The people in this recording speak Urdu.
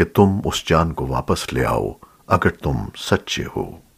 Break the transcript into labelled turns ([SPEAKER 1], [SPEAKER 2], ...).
[SPEAKER 1] کہ تم اس جان کو واپس لے آؤ اگر تم سچے ہو۔